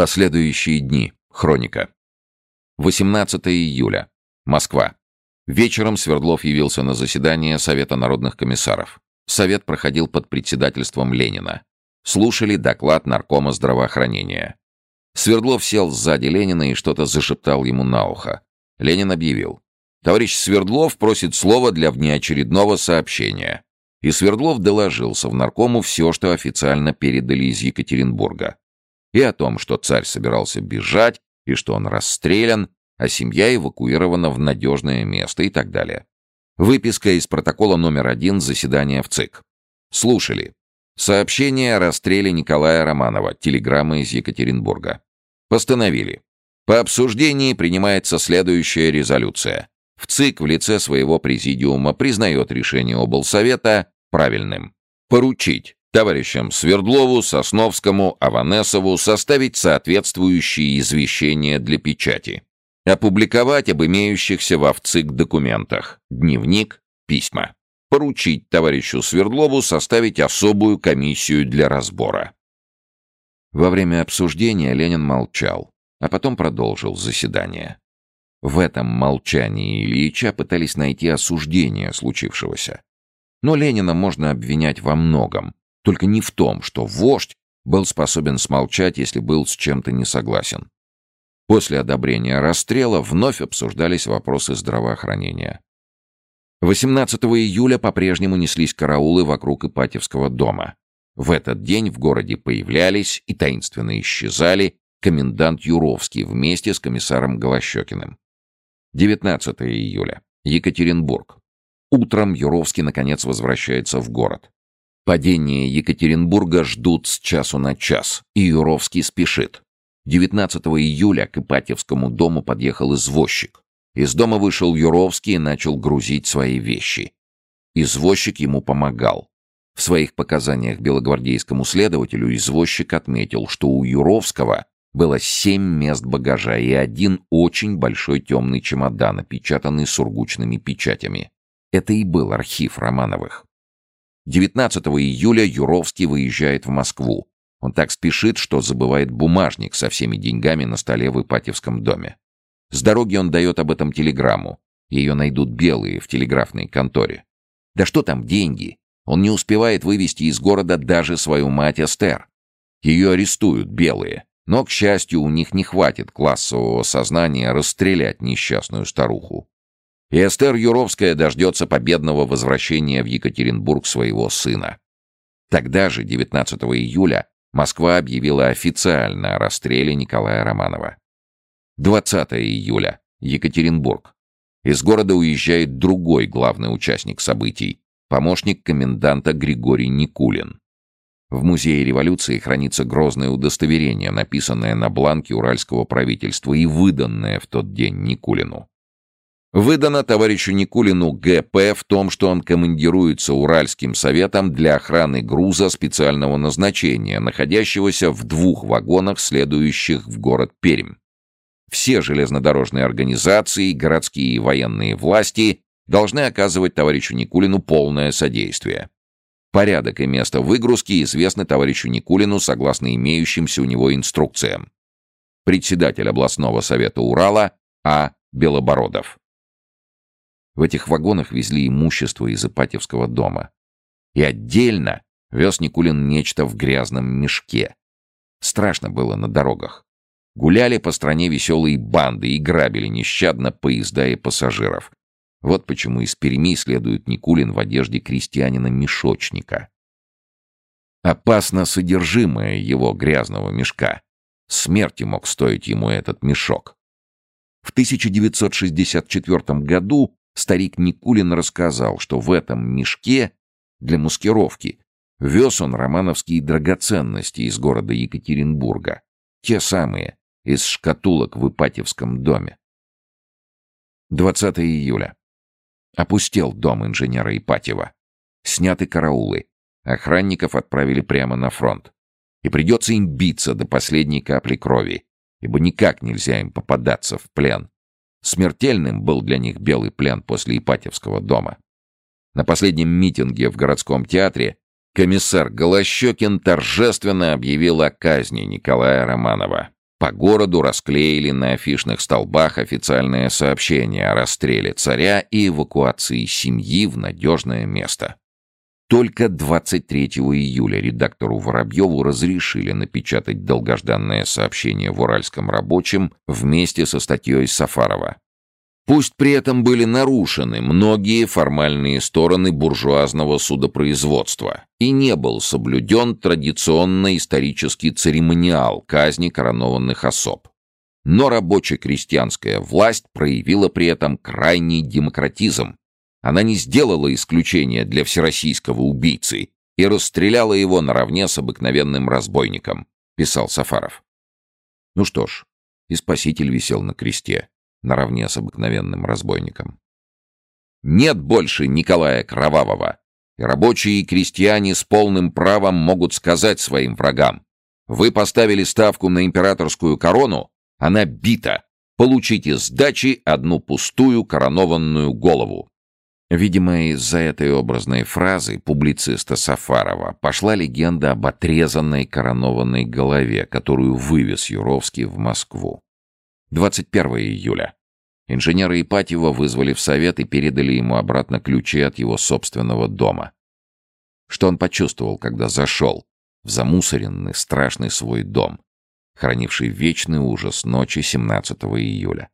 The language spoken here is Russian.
Последующие дни. Хроника. 18 июля. Москва. Вечером Свердлов явился на заседание Совета народных комиссаров. Совет проходил под председательством Ленина. Слушали доклад наркома здравоохранения. Свердлов сел сзади Ленина и что-то зашептал ему на ухо. Ленин объявил. «Товарищ Свердлов просит слова для внеочередного сообщения». И Свердлов доложился в наркому все, что официально передали из Екатеринбурга. И о том, что царь собирался бежать, и что он расстрелян, а семья эвакуирована в надежное место и так далее. Выписка из протокола номер один заседания в ЦИК. Слушали. Сообщение о расстреле Николая Романова, телеграмма из Екатеринбурга. Постановили. По обсуждении принимается следующая резолюция. В ЦИК в лице своего президиума признает решение облсовета правильным. Поручить товарищам Свердлову, Сосновскому, Аванесову составить соответствующие извещения для печати. Опубликовать об имеющихся в ВЦИК документах. Дневник, письма. Поручить товарищу Свердлову составить особую комиссию для разбора. Во время обсуждения Ленин молчал, а потом продолжил заседание. В этом молчании Ильича пытались найти осуждение случившегося. Но Ленина можно обвинять во многом, только не в том, что вождь был способен смолчать, если был с чем-то не согласен. После одобрения расстрела вновь обсуждались вопросы здравоохранения. 18 июля по-прежнему неслись караулы вокруг Ипатьевского дома. В этот день в городе появлялись и таинственно исчезали комендант Юровский вместе с комиссаром Голощекиным. 19 июля. Екатеринбург. Утром Юровский наконец возвращается в город. Падение Екатеринбурга ждут с часу на час, и Юровский спешит. 19 июля к Ипатьевскому дому подъехал извозчик. Из дома вышел Юровский и начал грузить свои вещи. Извозчик ему помогал. В своих показаниях белогвардейскому следователю извозчик отметил, что у Юровского было семь мест багажа и один очень большой темный чемодан, опечатанный сургучными печатями. Это и был архив Романовых. 19 июля Юровский выезжает в Москву. Он так спешит, что забывает бумажник со всеми деньгами на столе в Ипатьевском доме. С дороги он дает об этом телеграмму. Ее найдут белые в телеграфной конторе. Да что там деньги? Он не успевает вывести из города даже свою мать Эстер. Ее арестуют белые. Но, к счастью, у них не хватит классового сознания расстрелять несчастную старуху. И Эстер Юровская дождется победного возвращения в Екатеринбург своего сына. Тогда же, 19 июля, Москва объявила официально о расстреле Николая Романова. 20 июля. Екатеринбург. Из города уезжает другой главный участник событий, помощник коменданта Григорий Никулин. В Музее революции хранится грозное удостоверение, написанное на бланке уральского правительства и выданное в тот день Никулину. Выдано товарищу Никулину ГП в том, что он командируется Уральским советом для охраны груза специального назначения, находящегося в двух вагонах, следующих в город Пермь. Все железнодорожные организации, городские и военные власти должны оказывать товарищу Никулину полное содействие. Порядок и место выгрузки известны товарищу Никулину согласно имеющимся у него инструкциям. Председатель областного совета Урала А. Белобородов. В этих вагонах везли имущество из Ипатьевского дома. И отдельно вез Никулин нечто в грязном мешке. Страшно было на дорогах. Гуляли по стране веселые банды и грабили нещадно поезда и пассажиров. Вот почему из Перми следует Никулин в одежде крестьянина-мешочника. Опасно содержимое его грязного мешка. Смерти мог стоить ему этот мешок. В 1964 году старик Никулин рассказал, что в этом мешке для маскировки вез он романовские драгоценности из города Екатеринбурга. Те самые, из шкатулок в Ипатьевском доме. 20 июля. Опустел дом инженера Ипатьева. Сняты караулы. Охранников отправили прямо на фронт. И придется им биться до последней капли крови, ибо никак нельзя им попадаться в плен. Смертельным был для них белый плен после Ипатьевского дома. На последнем митинге в городском театре комиссар Голощекин торжественно объявил о казни Николая Романова. По городу расклеили на афишных столбах официальное сообщение о расстреле царя и эвакуации семьи в надежное место. Только 23 июля редактору Воробьеву разрешили напечатать долгожданное сообщение в «Уральском рабочем» вместе со статьей Сафарова. Пусть при этом были нарушены многие формальные стороны буржуазного судопроизводства и не был соблюден традиционный исторический церемониал казни коронованных особ. Но рабоче-крестьянская власть проявила при этом крайний демократизм. Она не сделала исключения для всероссийского убийцы и расстреляла его наравне с обыкновенным разбойником, писал Сафаров. Ну что ж, и спаситель висел на кресте наравне с обыкновенным разбойником. Нет больше Николая Кровавого, и рабочие и крестьяне с полным правом могут сказать своим врагам, вы поставили ставку на императорскую корону, она бита, получите сдачи одну пустую коронованную голову. Видимо, из-за этой образной фразы публициста Сафарова пошла легенда об отрезанной коронованной голове, которую вывез Юровский в Москву. 21 июля. Инженера Ипатьева вызвали в совет и передали ему обратно ключи от его собственного дома. Что он почувствовал, когда зашел в замусоренный, страшный свой дом, хранивший вечный ужас ночи 17 июля?